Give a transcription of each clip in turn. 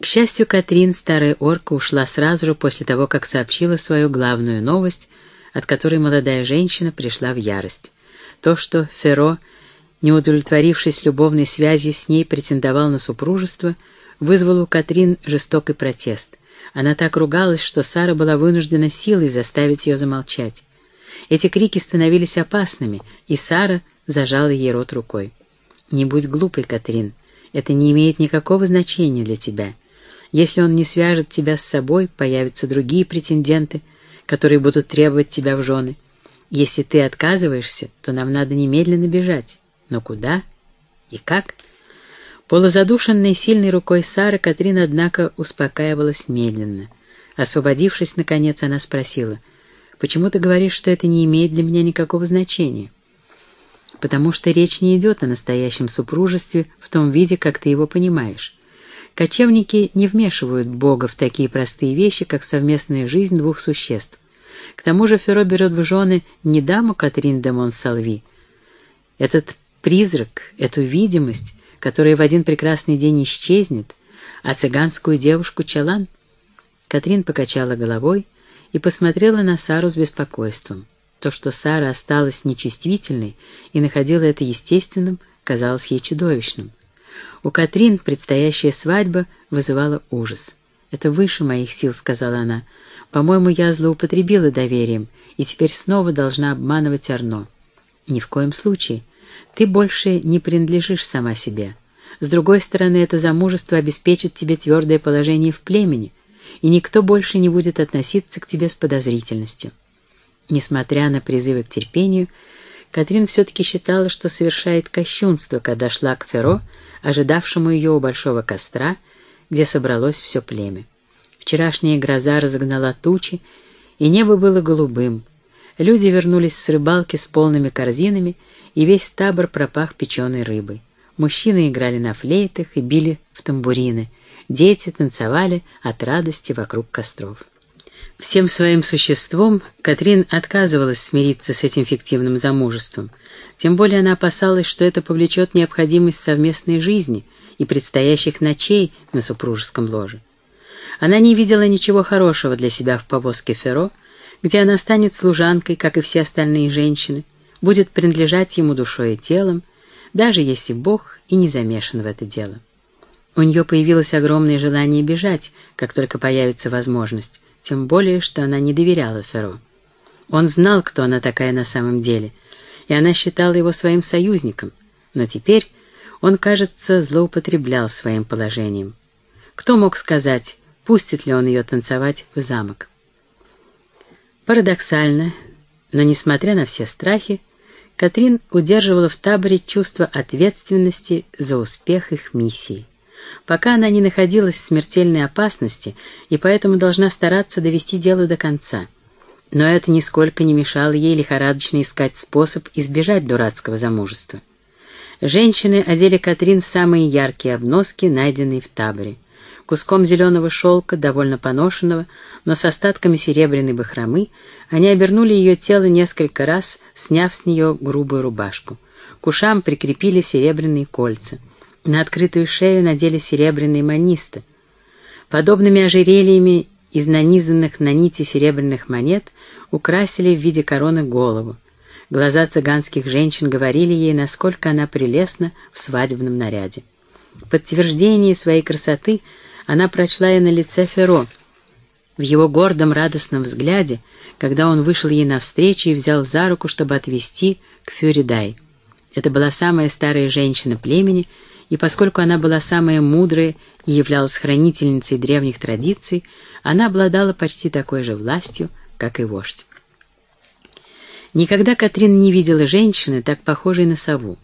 К счастью, Катрин, старая орка, ушла сразу же после того, как сообщила свою главную новость, от которой молодая женщина пришла в ярость. То, что Феро, не удовлетворившись любовной связью с ней, претендовал на супружество, вызвало у Катрин жестокий протест. Она так ругалась, что Сара была вынуждена силой заставить ее замолчать. Эти крики становились опасными, и Сара зажала ей рот рукой. «Не будь глупой, Катрин. Это не имеет никакого значения для тебя. Если он не свяжет тебя с собой, появятся другие претенденты, которые будут требовать тебя в жены. Если ты отказываешься, то нам надо немедленно бежать. Но куда и как?» Полузадушенной сильной рукой Сары Катрин, однако, успокаивалась медленно. Освободившись, наконец, она спросила, «Почему ты говоришь, что это не имеет для меня никакого значения?» «Потому что речь не идет о настоящем супружестве в том виде, как ты его понимаешь. Кочевники не вмешивают Бога в такие простые вещи, как совместная жизнь двух существ. К тому же Феро берет в жены не даму Катрин де Монсалви. Этот призрак, эту видимость которая в один прекрасный день исчезнет, а цыганскую девушку Чалан? Катрин покачала головой и посмотрела на Сару с беспокойством. То, что Сара осталась нечувствительной и находила это естественным, казалось ей чудовищным. У Катрин предстоящая свадьба вызывала ужас. «Это выше моих сил», — сказала она. «По-моему, я злоупотребила доверием и теперь снова должна обманывать Арно». «Ни в коем случае. Ты больше не принадлежишь сама себе. С другой стороны, это замужество обеспечит тебе твердое положение в племени, и никто больше не будет относиться к тебе с подозрительностью. Несмотря на призывы к терпению, Катрин все-таки считала, что совершает кощунство, когда шла к Феро, ожидавшему ее у большого костра, где собралось все племя. Вчерашняя гроза разогнала тучи, и небо было голубым. Люди вернулись с рыбалки с полными корзинами и весь табор пропах печеной рыбой. Мужчины играли на флейтах и били в тамбурины. Дети танцевали от радости вокруг костров. Всем своим существом Катрин отказывалась смириться с этим фиктивным замужеством. Тем более она опасалась, что это повлечет необходимость совместной жизни и предстоящих ночей на супружеском ложе. Она не видела ничего хорошего для себя в повозке Феро, где она станет служанкой, как и все остальные женщины, будет принадлежать ему душой и телом, даже если Бог и не замешан в это дело. У нее появилось огромное желание бежать, как только появится возможность, тем более, что она не доверяла Феро. Он знал, кто она такая на самом деле, и она считала его своим союзником, но теперь он, кажется, злоупотреблял своим положением. Кто мог сказать, пустит ли он ее танцевать в замок? Парадоксально, но, несмотря на все страхи, Катрин удерживала в таборе чувство ответственности за успех их миссии. Пока она не находилась в смертельной опасности и поэтому должна стараться довести дело до конца. Но это нисколько не мешало ей лихорадочно искать способ избежать дурацкого замужества. Женщины одели Катрин в самые яркие обноски, найденные в таборе. Куском зеленого шелка, довольно поношенного, но с остатками серебряной бахромы, они обернули ее тело несколько раз, сняв с нее грубую рубашку. К ушам прикрепили серебряные кольца. На открытую шею надели серебряные манисты. Подобными ожерельями из нанизанных на нити серебряных монет украсили в виде короны голову. Глаза цыганских женщин говорили ей, насколько она прелестна в свадебном наряде. В подтверждении своей красоты она прочла и на лице Феро, в его гордом радостном взгляде, когда он вышел ей навстречу и взял за руку, чтобы отвести к Фюридай. Это была самая старая женщина племени, и поскольку она была самая мудрая и являлась хранительницей древних традиций, она обладала почти такой же властью, как и вождь. Никогда Катрин не видела женщины, так похожей на сову.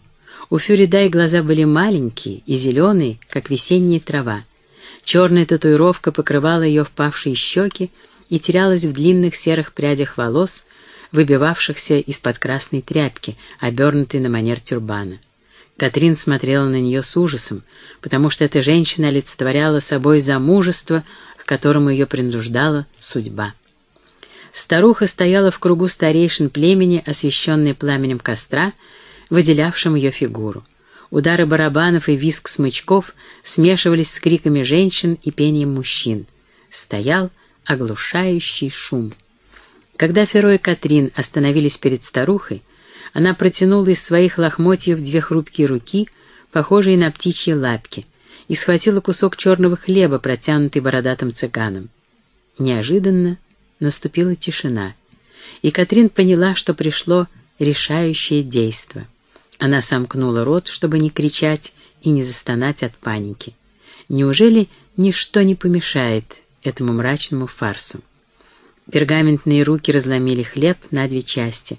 У Фюридай глаза были маленькие и зеленые, как весенняя трава. Черная татуировка покрывала ее впавшие щеки и терялась в длинных серых прядях волос, выбивавшихся из-под красной тряпки, обернутой на манер тюрбана. Катрин смотрела на нее с ужасом, потому что эта женщина олицетворяла собой замужество, к которому ее принуждала судьба. Старуха стояла в кругу старейшин племени, освещенной пламенем костра, выделявшим ее фигуру. Удары барабанов и визг смычков смешивались с криками женщин и пением мужчин. Стоял оглушающий шум. Когда Феро и Катрин остановились перед старухой, она протянула из своих лохмотьев две хрупкие руки, похожие на птичьи лапки, и схватила кусок черного хлеба, протянутый бородатым цыганом. Неожиданно наступила тишина, и Катрин поняла, что пришло решающее действо. Она сомкнула рот, чтобы не кричать и не застонать от паники. Неужели ничто не помешает этому мрачному фарсу? Пергаментные руки разломили хлеб на две части.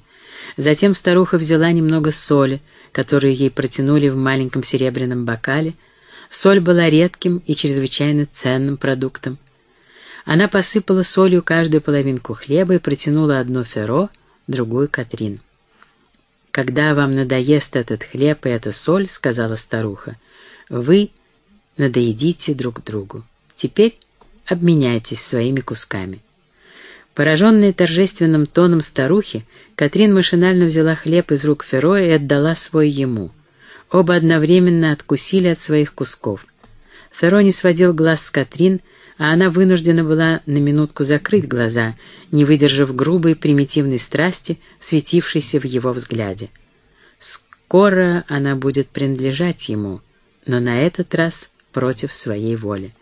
Затем старуха взяла немного соли, которую ей протянули в маленьком серебряном бокале. Соль была редким и чрезвычайно ценным продуктом. Она посыпала солью каждую половинку хлеба и протянула одно феро, другую Катрин. «Когда вам надоест этот хлеб и эта соль, — сказала старуха, — вы надоедите друг другу. Теперь обменяйтесь своими кусками». Пораженная торжественным тоном старухи, Катрин машинально взяла хлеб из рук Феро и отдала свой ему. Оба одновременно откусили от своих кусков. Феро не сводил глаз с Катрин, а она вынуждена была на минутку закрыть глаза, не выдержав грубой примитивной страсти, светившейся в его взгляде. Скоро она будет принадлежать ему, но на этот раз против своей воли.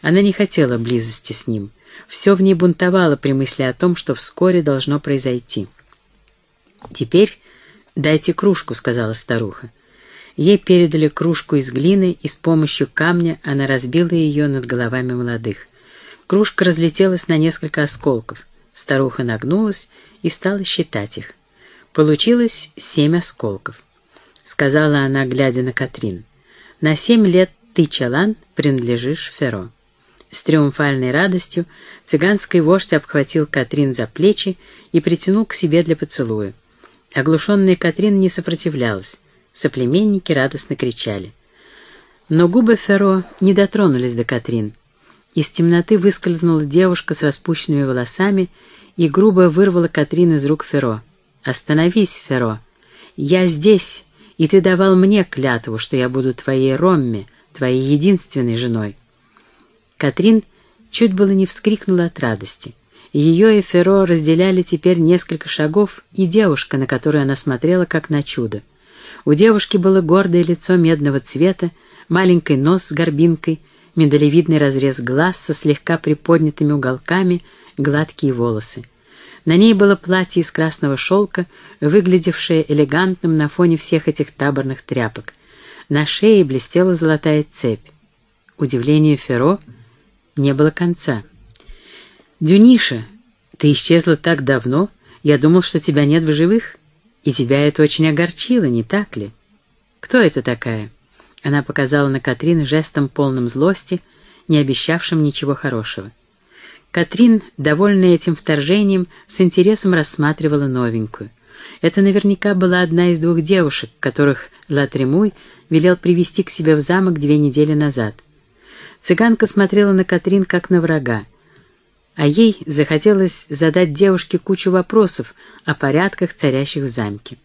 Она не хотела близости с ним — все в ней бунтовало при мысли о том, что вскоре должно произойти. «Теперь дайте кружку», — сказала старуха. Ей передали кружку из глины, и с помощью камня она разбила ее над головами молодых. Кружка разлетелась на несколько осколков. Старуха нагнулась и стала считать их. Получилось семь осколков. Сказала она, глядя на Катрин. «На семь лет ты, Чалан, принадлежишь Феро». С триумфальной радостью цыганский вождь обхватил Катрин за плечи и притянул к себе для поцелуя. Оглушенная Катрин не сопротивлялась. Соплеменники радостно кричали. Но губы Феро не дотронулись до Катрин. Из темноты выскользнула девушка с распущенными волосами и грубо вырвала Катрин из рук Феро. «Остановись, Феро! Я здесь, и ты давал мне клятву, что я буду твоей Ромме, твоей единственной женой. Катрин чуть было не вскрикнула от радости. Ее и Феро разделяли теперь несколько шагов, и девушка, на которую она смотрела, как на чудо. У девушки было гордое лицо медного цвета, маленький нос с горбинкой, медалевидный разрез глаз со слегка приподнятыми уголками, гладкие волосы. На ней было платье из красного шелка, выглядевшее элегантным на фоне всех этих таборных тряпок. На шее блестела золотая цепь. Удивление Феро — не было конца. «Дюниша, ты исчезла так давно, я думал, что тебя нет в живых, и тебя это очень огорчило, не так ли? Кто это такая?» Она показала на Катрин жестом полным злости, не обещавшим ничего хорошего. Катрин, довольная этим вторжением, с интересом рассматривала новенькую. Это наверняка была одна из двух девушек, которых Латремуй велел привести к себе в замок две недели назад — Цыганка смотрела на Катрин как на врага, а ей захотелось задать девушке кучу вопросов о порядках, царящих в замке.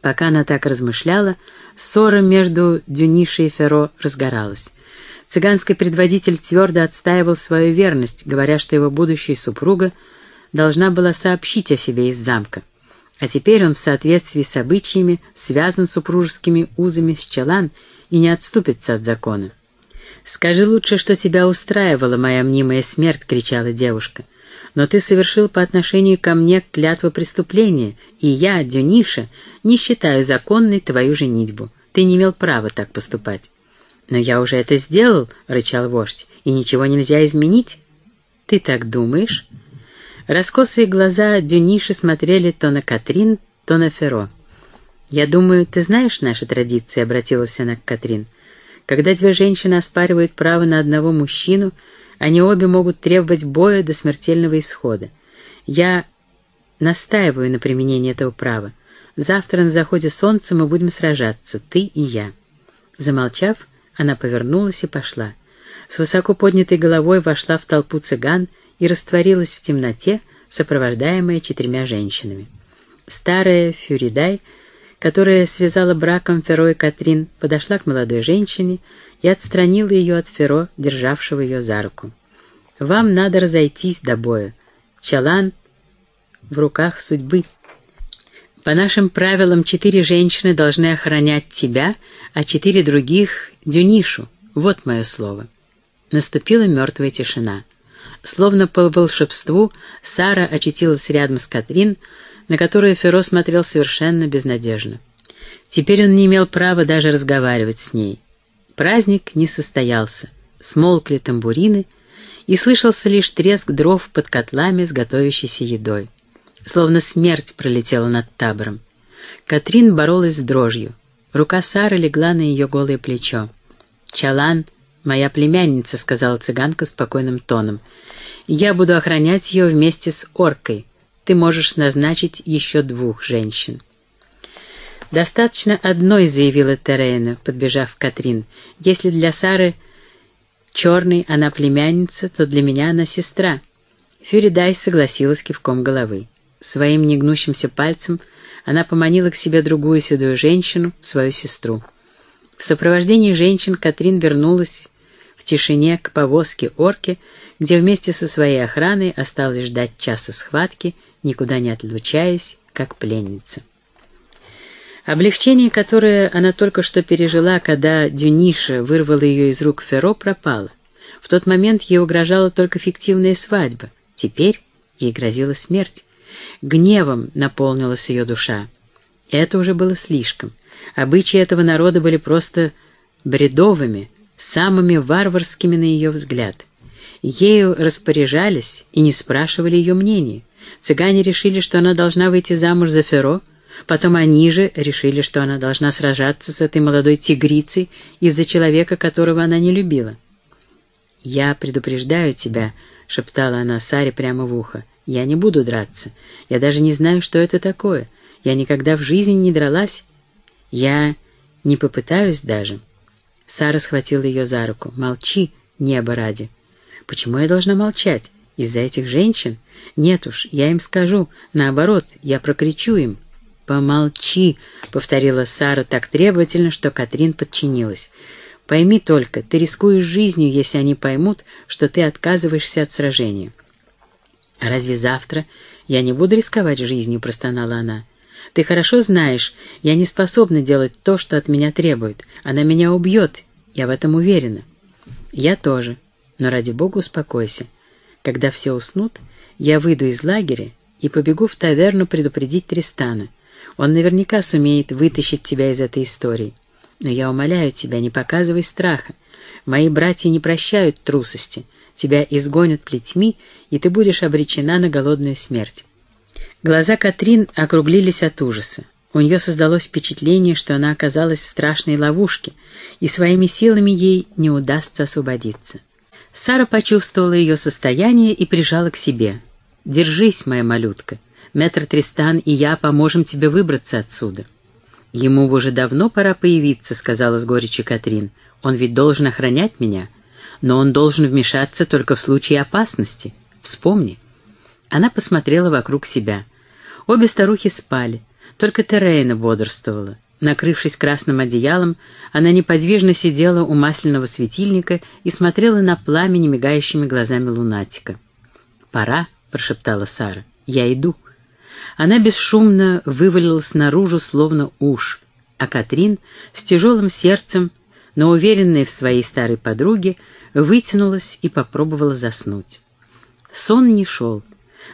Пока она так размышляла, ссора между Дюнишей и Феро разгоралась. Цыганский предводитель твердо отстаивал свою верность, говоря, что его будущая супруга должна была сообщить о себе из замка. А теперь он в соответствии с обычаями связан супружескими узами с Челан и не отступится от закона. «Скажи лучше, что тебя устраивала моя мнимая смерть», — кричала девушка. «Но ты совершил по отношению ко мне клятву преступления, и я, Дюниша, не считаю законной твою женитьбу. Ты не имел права так поступать». «Но я уже это сделал», — рычал вождь, — «и ничего нельзя изменить». «Ты так думаешь?» Раскосые глаза Дюниши смотрели то на Катрин, то на Феро. «Я думаю, ты знаешь наши традиции», — обратилась она к Катрин. Когда две женщины оспаривают право на одного мужчину, они обе могут требовать боя до смертельного исхода. Я настаиваю на применении этого права. Завтра на заходе солнца мы будем сражаться, ты и я». Замолчав, она повернулась и пошла. С высоко поднятой головой вошла в толпу цыган и растворилась в темноте, сопровождаемая четырьмя женщинами. Старая Фюридай которая связала браком Феро и Катрин, подошла к молодой женщине и отстранила ее от Феро, державшего ее за руку. «Вам надо разойтись до боя. Чалан в руках судьбы. По нашим правилам, четыре женщины должны охранять тебя, а четыре других — Дюнишу. Вот мое слово». Наступила мертвая тишина. Словно по волшебству, Сара очутилась рядом с Катрин, на которую Феро смотрел совершенно безнадежно. Теперь он не имел права даже разговаривать с ней. Праздник не состоялся. Смолкли тамбурины, и слышался лишь треск дров под котлами с готовящейся едой. Словно смерть пролетела над табором. Катрин боролась с дрожью. Рука Сары легла на ее голое плечо. «Чалан, моя племянница», — сказала цыганка спокойным тоном. «Я буду охранять ее вместе с оркой. Ты можешь назначить еще двух женщин». «Достаточно одной», — заявила Терейна, подбежав к Катрин. «Если для Сары черный она племянница, то для меня она сестра». Фюридай согласилась кивком головы. Своим негнущимся пальцем она поманила к себе другую седую женщину, свою сестру. В сопровождении женщин Катрин вернулась в тишине к повозке орки, где вместе со своей охраной осталось ждать часа схватки, никуда не отлучаясь, как пленница. Облегчение, которое она только что пережила, когда Дюниша вырвала ее из рук Ферро, пропало. В тот момент ей угрожала только фиктивная свадьба. Теперь ей грозила смерть. Гневом наполнилась ее душа. Это уже было слишком. Обычаи этого народа были просто бредовыми, самыми варварскими на ее взгляд. Ею распоряжались и не спрашивали ее мнения. Цыгане решили, что она должна выйти замуж за Феро, Потом они же решили, что она должна сражаться с этой молодой тигрицей из-за человека, которого она не любила. «Я предупреждаю тебя», — шептала она Саре прямо в ухо. «Я не буду драться. Я даже не знаю, что это такое. Я никогда в жизни не дралась. Я не попытаюсь даже». Сара схватила ее за руку. «Молчи, небо ради». «Почему я должна молчать? Из-за этих женщин? Нет уж, я им скажу. Наоборот, я прокричу им». «Помолчи», — повторила Сара так требовательно, что Катрин подчинилась. «Пойми только, ты рискуешь жизнью, если они поймут, что ты отказываешься от сражения». «А разве завтра я не буду рисковать жизнью?» — простонала она. «Ты хорошо знаешь, я не способна делать то, что от меня требует. Она меня убьет, я в этом уверена». «Я тоже. Но ради бога успокойся. Когда все уснут, я выйду из лагеря и побегу в таверну предупредить Тристана». Он наверняка сумеет вытащить тебя из этой истории. Но я умоляю тебя, не показывай страха. Мои братья не прощают трусости. Тебя изгонят плетьми, и ты будешь обречена на голодную смерть». Глаза Катрин округлились от ужаса. У нее создалось впечатление, что она оказалась в страшной ловушке, и своими силами ей не удастся освободиться. Сара почувствовала ее состояние и прижала к себе. «Держись, моя малютка. Мэтр Тристан и я поможем тебе выбраться отсюда». «Ему уже давно пора появиться», — сказала с горечью Катрин. «Он ведь должен охранять меня, но он должен вмешаться только в случае опасности. Вспомни». Она посмотрела вокруг себя. Обе старухи спали, только Терейна бодрствовала. Накрывшись красным одеялом, она неподвижно сидела у масляного светильника и смотрела на пламя немигающими глазами лунатика. «Пора», — прошептала Сара, — «я иду». Она бесшумно вывалилась наружу, словно уж, а Катрин с тяжелым сердцем, но уверенная в своей старой подруге, вытянулась и попробовала заснуть. Сон не шел.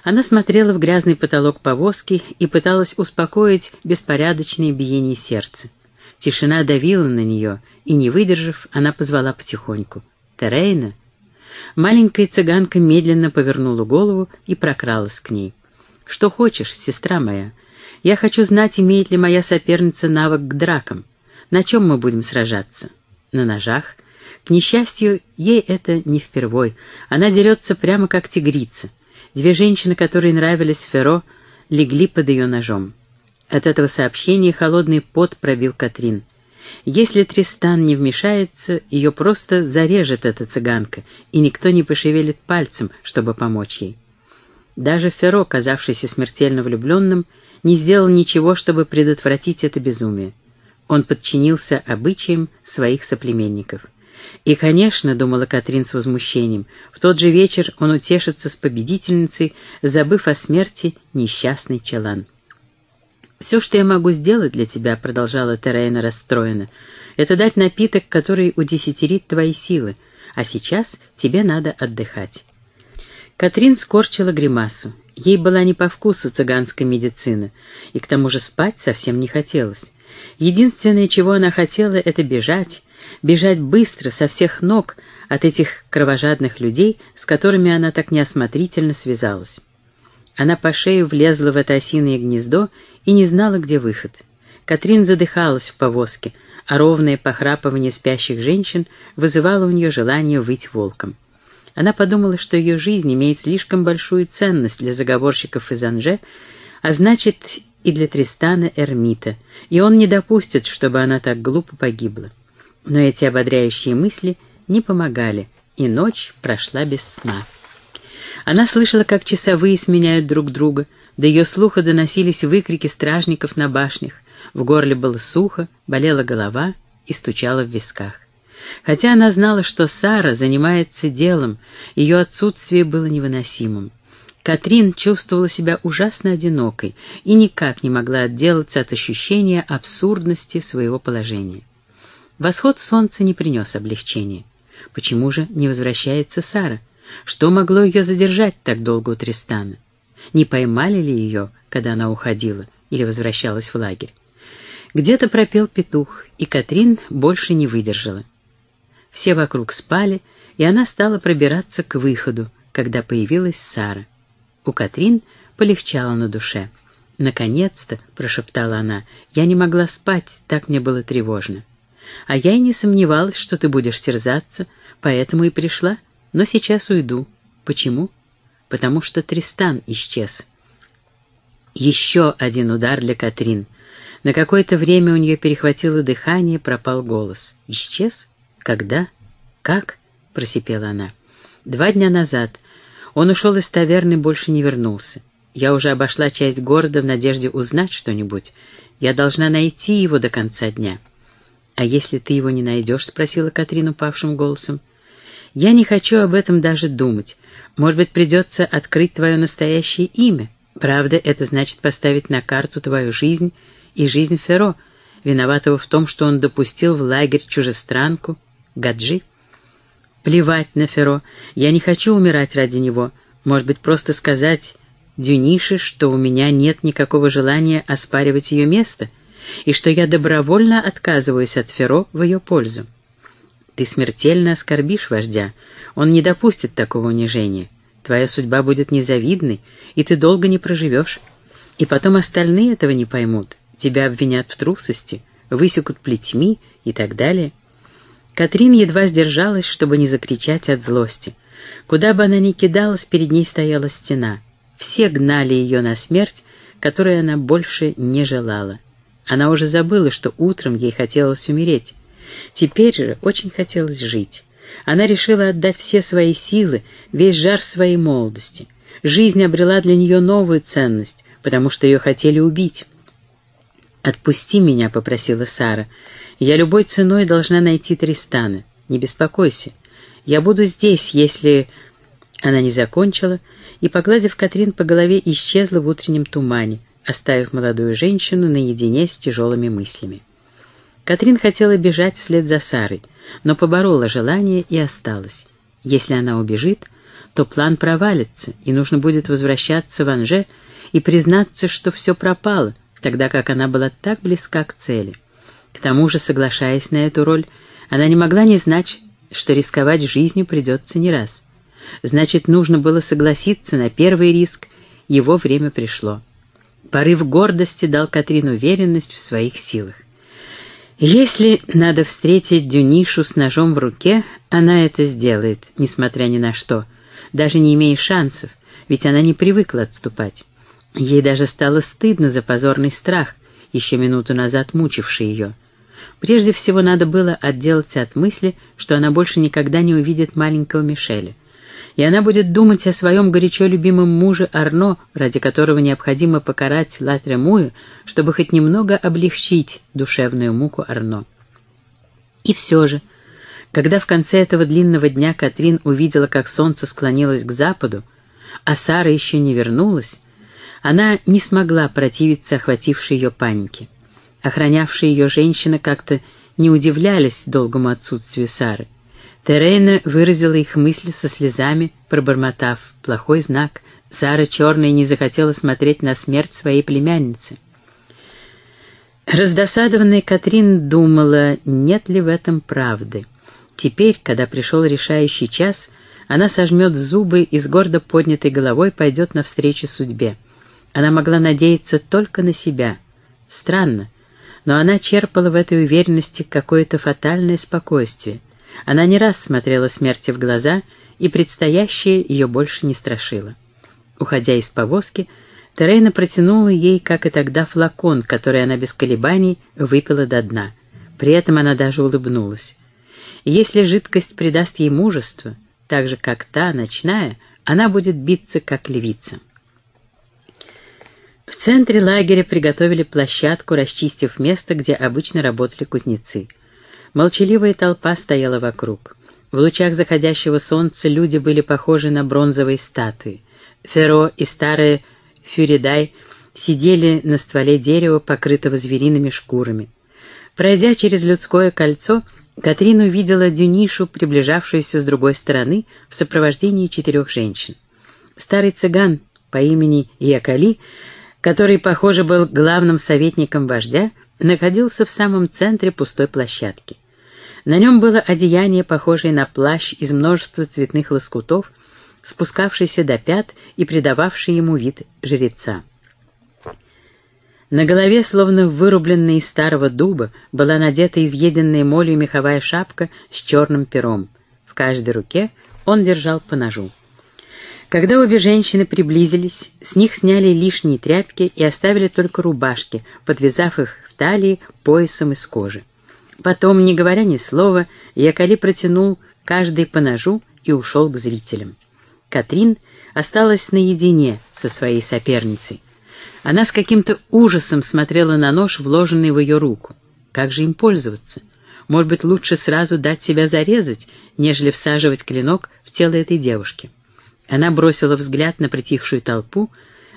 Она смотрела в грязный потолок повозки и пыталась успокоить беспорядочное биение сердца. Тишина давила на нее, и, не выдержав, она позвала потихоньку. «Терейна?» Маленькая цыганка медленно повернула голову и прокралась к ней. «Что хочешь, сестра моя. Я хочу знать, имеет ли моя соперница навык к дракам. На чем мы будем сражаться? На ножах? К несчастью, ей это не впервой. Она дерется прямо как тигрица. Две женщины, которые нравились Феро, легли под ее ножом. От этого сообщения холодный пот пробил Катрин. Если Тристан не вмешается, ее просто зарежет эта цыганка, и никто не пошевелит пальцем, чтобы помочь ей. Даже Ферро, казавшийся смертельно влюбленным, не сделал ничего, чтобы предотвратить это безумие. Он подчинился обычаям своих соплеменников. И, конечно, думала Катрин с возмущением, в тот же вечер он утешится с победительницей, забыв о смерти несчастный Челан. «Все, что я могу сделать для тебя», — продолжала Терейна расстроена, — «это дать напиток, который удесятерит твои силы, а сейчас тебе надо отдыхать». Катрин скорчила гримасу. Ей была не по вкусу цыганская медицина, и к тому же спать совсем не хотелось. Единственное, чего она хотела, это бежать, бежать быстро, со всех ног, от этих кровожадных людей, с которыми она так неосмотрительно связалась. Она по шею влезла в это осиное гнездо и не знала, где выход. Катрин задыхалась в повозке, а ровное похрапывание спящих женщин вызывало у нее желание выть волком. Она подумала, что ее жизнь имеет слишком большую ценность для заговорщиков из Анже, а значит и для Тристана Эрмита, и он не допустит, чтобы она так глупо погибла. Но эти ободряющие мысли не помогали, и ночь прошла без сна. Она слышала, как часовые сменяют друг друга, до ее слуха доносились выкрики стражников на башнях, в горле было сухо, болела голова и стучала в висках. Хотя она знала, что Сара занимается делом, ее отсутствие было невыносимым. Катрин чувствовала себя ужасно одинокой и никак не могла отделаться от ощущения абсурдности своего положения. Восход солнца не принес облегчения. Почему же не возвращается Сара? Что могло ее задержать так долго у Тристана? Не поймали ли ее, когда она уходила или возвращалась в лагерь? Где-то пропел петух, и Катрин больше не выдержала. Все вокруг спали, и она стала пробираться к выходу, когда появилась Сара. У Катрин полегчало на душе. «Наконец-то», — прошептала она, — «я не могла спать, так мне было тревожно». А я и не сомневалась, что ты будешь терзаться, поэтому и пришла, но сейчас уйду. Почему? Потому что Тристан исчез. Еще один удар для Катрин. На какое-то время у нее перехватило дыхание, пропал голос. «Исчез? Когда? Как?» — просипела она. «Два дня назад. Он ушел из таверны больше не вернулся. Я уже обошла часть города в надежде узнать что-нибудь. Я должна найти его до конца дня». «А если ты его не найдешь?» — спросила Катрин упавшим голосом. «Я не хочу об этом даже думать. Может быть, придется открыть твое настоящее имя. Правда, это значит поставить на карту твою жизнь и жизнь Феро, виноватого в том, что он допустил в лагерь чужестранку, Гаджи. Плевать на Феро. Я не хочу умирать ради него. Может быть, просто сказать Дюнише, что у меня нет никакого желания оспаривать ее место — и что я добровольно отказываюсь от Феро в ее пользу. Ты смертельно оскорбишь вождя, он не допустит такого унижения. Твоя судьба будет незавидной, и ты долго не проживешь. И потом остальные этого не поймут, тебя обвинят в трусости, высекут плетьми и так далее. Катрин едва сдержалась, чтобы не закричать от злости. Куда бы она ни кидалась, перед ней стояла стена. Все гнали ее на смерть, которой она больше не желала. Она уже забыла, что утром ей хотелось умереть. Теперь же очень хотелось жить. Она решила отдать все свои силы, весь жар своей молодости. Жизнь обрела для нее новую ценность, потому что ее хотели убить. «Отпусти меня», — попросила Сара. «Я любой ценой должна найти Тристана. Не беспокойся. Я буду здесь, если...» Она не закончила и, погладив Катрин по голове, исчезла в утреннем тумане оставив молодую женщину наедине с тяжелыми мыслями. Катрин хотела бежать вслед за Сарой, но поборола желание и осталась. Если она убежит, то план провалится, и нужно будет возвращаться в Анже и признаться, что все пропало, тогда как она была так близка к цели. К тому же, соглашаясь на эту роль, она не могла не знать, что рисковать жизнью придется не раз. Значит, нужно было согласиться на первый риск, его время пришло. Порыв гордости дал Катрин уверенность в своих силах. Если надо встретить Дюнишу с ножом в руке, она это сделает, несмотря ни на что, даже не имея шансов, ведь она не привыкла отступать. Ей даже стало стыдно за позорный страх, еще минуту назад мучивший ее. Прежде всего надо было отделаться от мысли, что она больше никогда не увидит маленького Мишеля. И она будет думать о своем горячо любимом муже Арно, ради которого необходимо покарать Латремуя, чтобы хоть немного облегчить душевную муку Арно. И все же, когда в конце этого длинного дня Катрин увидела, как солнце склонилось к западу, а Сара еще не вернулась, она не смогла противиться охватившей ее панике. Охранявшие ее женщины как-то не удивлялись долгому отсутствию Сары. Терейна выразила их мысли со слезами, пробормотав «плохой знак». Сара Черная не захотела смотреть на смерть своей племянницы. Раздосадованная Катрин думала, нет ли в этом правды. Теперь, когда пришел решающий час, она сожмет зубы и с гордо поднятой головой пойдет навстречу судьбе. Она могла надеяться только на себя. Странно, но она черпала в этой уверенности какое-то фатальное спокойствие. Она не раз смотрела смерти в глаза, и предстоящее ее больше не страшило. Уходя из повозки, Терейна протянула ей, как и тогда, флакон, который она без колебаний выпила до дна. При этом она даже улыбнулась. Если жидкость придаст ей мужество, так же, как та, ночная, она будет биться, как львица. В центре лагеря приготовили площадку, расчистив место, где обычно работали кузнецы. Молчаливая толпа стояла вокруг. В лучах заходящего солнца люди были похожи на бронзовые статуи. Феро и старая Фюридай сидели на стволе дерева, покрытого звериными шкурами. Пройдя через людское кольцо, Катрин увидела Дюнишу, приближавшуюся с другой стороны, в сопровождении четырех женщин. Старый цыган по имени Якали который, похоже, был главным советником вождя, находился в самом центре пустой площадки. На нем было одеяние, похожее на плащ из множества цветных лоскутов, спускавшийся до пят и придававший ему вид жреца. На голове, словно вырубленная из старого дуба, была надета изъеденная молью меховая шапка с черным пером. В каждой руке он держал по ножу. Когда обе женщины приблизились, с них сняли лишние тряпки и оставили только рубашки, подвязав их в талии поясом из кожи. Потом, не говоря ни слова, Якали протянул каждый по ножу и ушел к зрителям. Катрин осталась наедине со своей соперницей. Она с каким-то ужасом смотрела на нож, вложенный в ее руку. Как же им пользоваться? Может быть, лучше сразу дать себя зарезать, нежели всаживать клинок в тело этой девушки. Она бросила взгляд на притихшую толпу,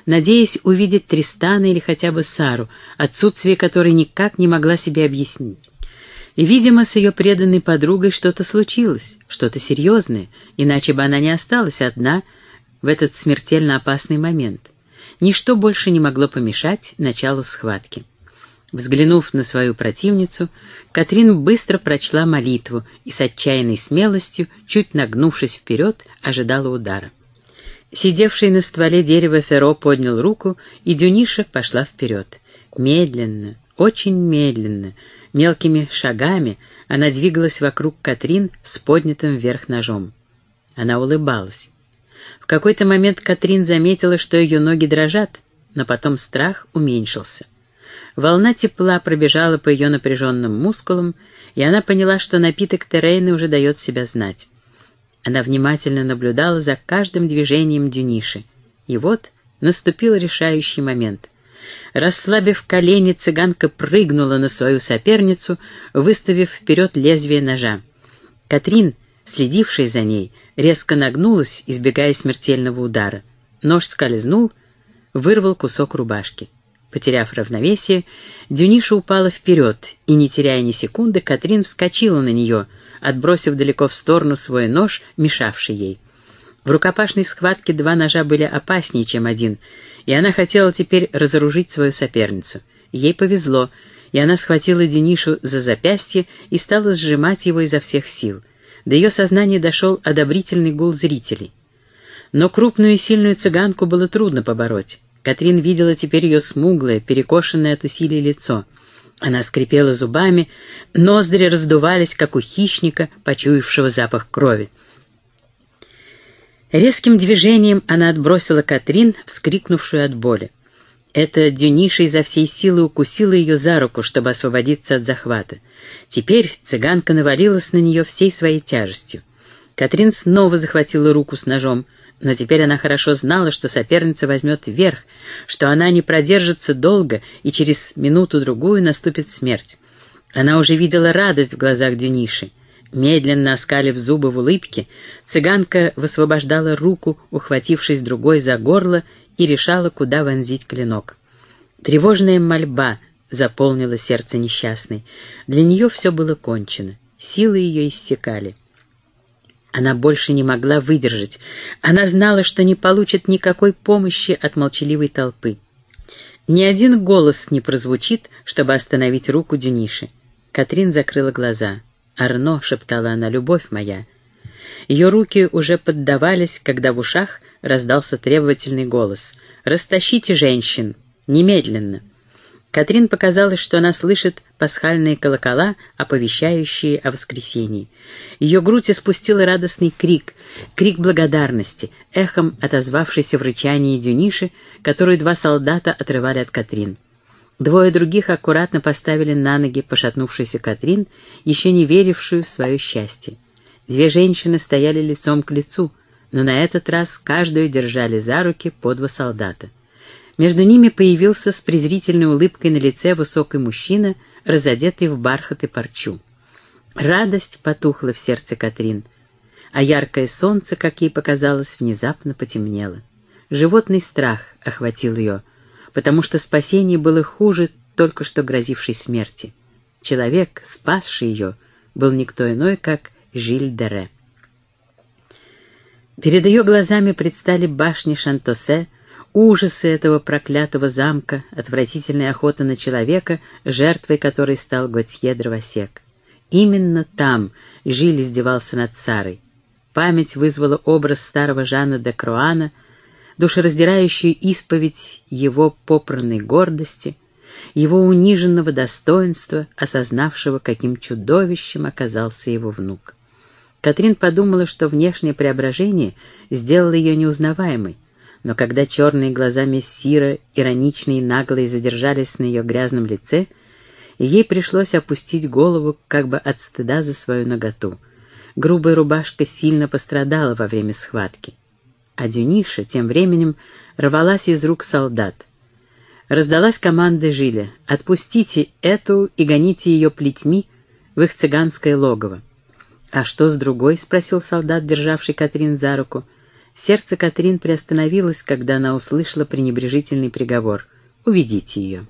надеясь увидеть Тристана или хотя бы Сару, отсутствие которой никак не могла себе объяснить. И, видимо, с ее преданной подругой что-то случилось, что-то серьезное, иначе бы она не осталась одна в этот смертельно опасный момент. Ничто больше не могло помешать началу схватки. Взглянув на свою противницу, Катрин быстро прочла молитву и с отчаянной смелостью, чуть нагнувшись вперед, ожидала удара. Сидевший на стволе дерева Феро поднял руку, и Дюниша пошла вперед. Медленно, очень медленно, мелкими шагами она двигалась вокруг Катрин с поднятым вверх ножом. Она улыбалась. В какой-то момент Катрин заметила, что ее ноги дрожат, но потом страх уменьшился. Волна тепла пробежала по ее напряженным мускулам, и она поняла, что напиток Терейны уже дает себя знать. Она внимательно наблюдала за каждым движением Дюниши. И вот наступил решающий момент. Расслабив колени, цыганка прыгнула на свою соперницу, выставив вперед лезвие ножа. Катрин, следившая за ней, резко нагнулась, избегая смертельного удара. Нож скользнул, вырвал кусок рубашки. Потеряв равновесие, Дюниша упала вперед, и, не теряя ни секунды, Катрин вскочила на нее — отбросив далеко в сторону свой нож, мешавший ей. В рукопашной схватке два ножа были опаснее, чем один, и она хотела теперь разоружить свою соперницу. Ей повезло, и она схватила Денишу за запястье и стала сжимать его изо всех сил. До ее сознания дошел одобрительный гул зрителей. Но крупную и сильную цыганку было трудно побороть. Катрин видела теперь ее смуглое, перекошенное от усилий лицо — она скрипела зубами, ноздри раздувались, как у хищника, почуявшего запах крови. Резким движением она отбросила Катрин, вскрикнувшую от боли. Эта Дюниша изо всей силы укусила ее за руку, чтобы освободиться от захвата. Теперь цыганка навалилась на нее всей своей тяжестью. Катрин снова захватила руку с ножом, но теперь она хорошо знала, что соперница возьмет верх, что она не продержится долго, и через минуту-другую наступит смерть. Она уже видела радость в глазах Дюниши. Медленно оскалив зубы в улыбке, цыганка высвобождала руку, ухватившись другой за горло, и решала, куда вонзить клинок. Тревожная мольба заполнила сердце несчастной. Для нее все было кончено, силы ее иссякали. Она больше не могла выдержать. Она знала, что не получит никакой помощи от молчаливой толпы. Ни один голос не прозвучит, чтобы остановить руку Дюниши. Катрин закрыла глаза. «Арно», — шептала она, — «любовь моя». Ее руки уже поддавались, когда в ушах раздался требовательный голос. «Растащите женщин! Немедленно!» Катрин показалось, что она слышит пасхальные колокола, оповещающие о воскресении. Ее грудь испустила радостный крик, крик благодарности, эхом отозвавшийся в рычании Дюниши, которую два солдата отрывали от Катрин. Двое других аккуратно поставили на ноги пошатнувшуюся Катрин, еще не верившую в свое счастье. Две женщины стояли лицом к лицу, но на этот раз каждую держали за руки по два солдата. Между ними появился с презрительной улыбкой на лице высокий мужчина, разодетый в бархат и парчу. Радость потухла в сердце Катрин, а яркое солнце, как ей показалось, внезапно потемнело. Животный страх охватил ее, потому что спасение было хуже только что грозившей смерти. Человек, спасший ее, был никто иной, как Жиль Дере. Перед ее глазами предстали башни Шантосе, ужасы этого проклятого замка, отвратительная охота на человека, жертвой которой стал Готье Дровосек. Именно там Жиль издевался над Сарой. Память вызвала образ старого Жана де Круана, душераздирающую исповедь его попранной гордости, его униженного достоинства, осознавшего, каким чудовищем оказался его внук. Катрин подумала, что внешнее преображение сделало ее неузнаваемой, но когда черные глаза мессира, ироничные и наглые, задержались на ее грязном лице, ей пришлось опустить голову как бы от стыда за свою наготу. Грубая рубашка сильно пострадала во время схватки. А Дюниша тем временем рвалась из рук солдат. Раздалась команда Жиля «Отпустите эту и гоните ее плетьми в их цыганское логово». «А что с другой?» — спросил солдат, державший Катрин за руку. Сердце Катрин приостановилось, когда она услышала пренебрежительный приговор. «Уведите ее».